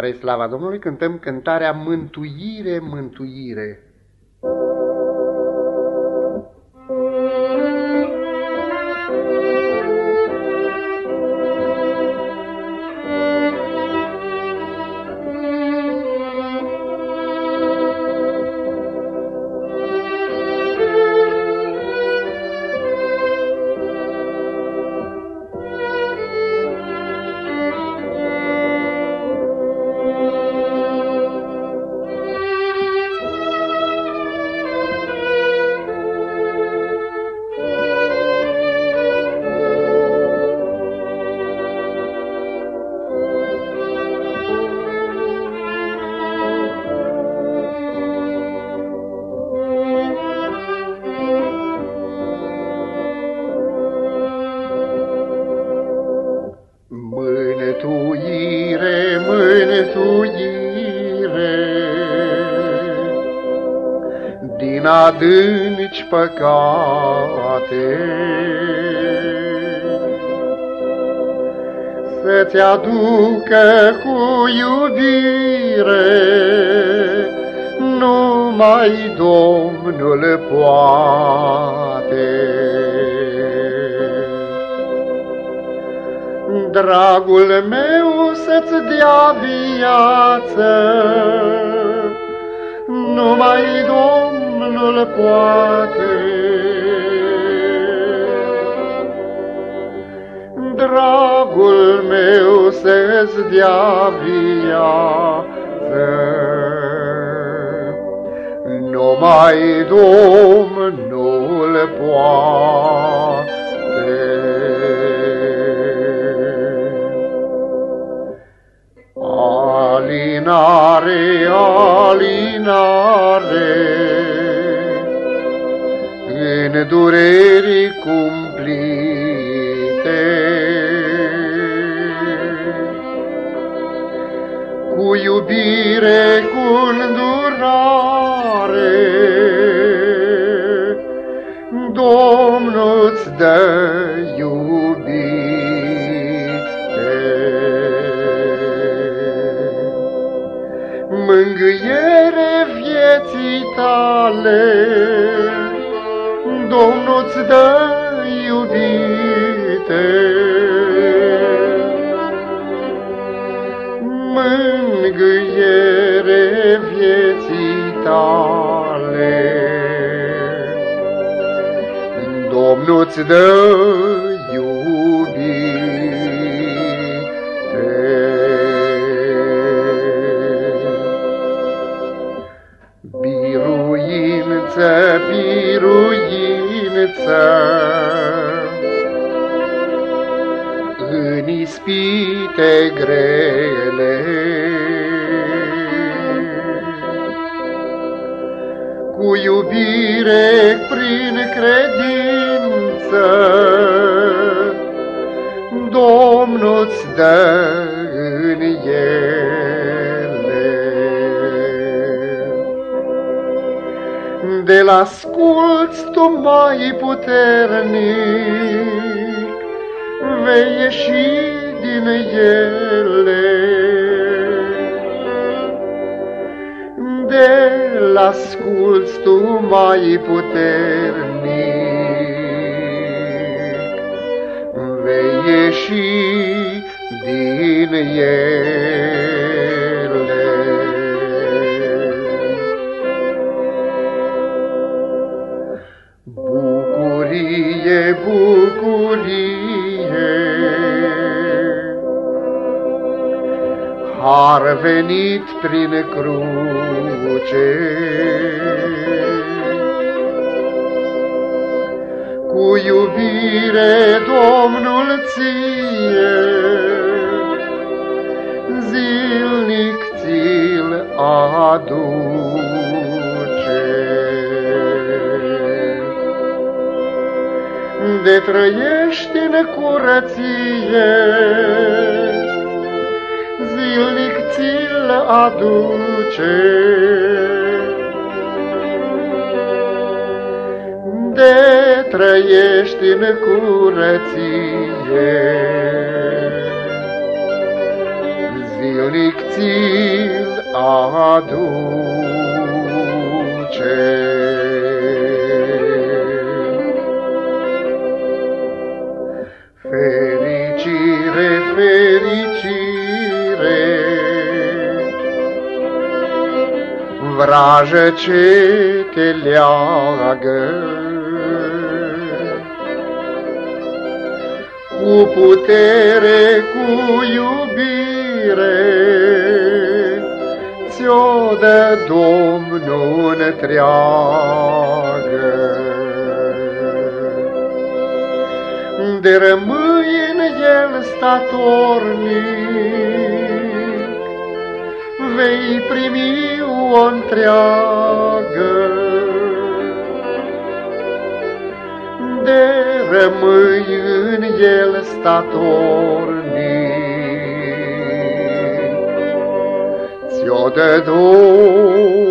Spre slava Domnului cântăm cântarea Mântuire, mântuire. Din adânci păcate. Să-ți aducă cu iubire, numai Domnul poate. Dragul meu să-ți dea viață, numai Domnul poate. Dragul meu să-ți dea viață, numai Domnul Alinare, alinare, în dureri cumplite. Cu iubire, cu îndurare, Domnul-ți dă mângâiere vieții tale. Domnul-ți dă iubite. Mângâiere vieții tale. Domnul-ți dă biruință. În ispite grele, cu iubire prin credință, Domnul-ți dă în de la asculți tu mai puternic, vei ieși din ele. De la asculți tu mai puternic, vei ieși din ele. Bucurie. Har venit prin cruce, cu iubire Domnul ție, zilnic ți-l de trăiești în curăție, zilnic ți-l aduce. De trăiești în curăție, zilnic ți-l aduce. Vrajă ce te leagă. Cu putere, cu iubire, ți-o dă Domnul întreagă. De rămâi în el statornic, vei primi o întreagă. De rămâi în el statornic, ți-o dă Domnul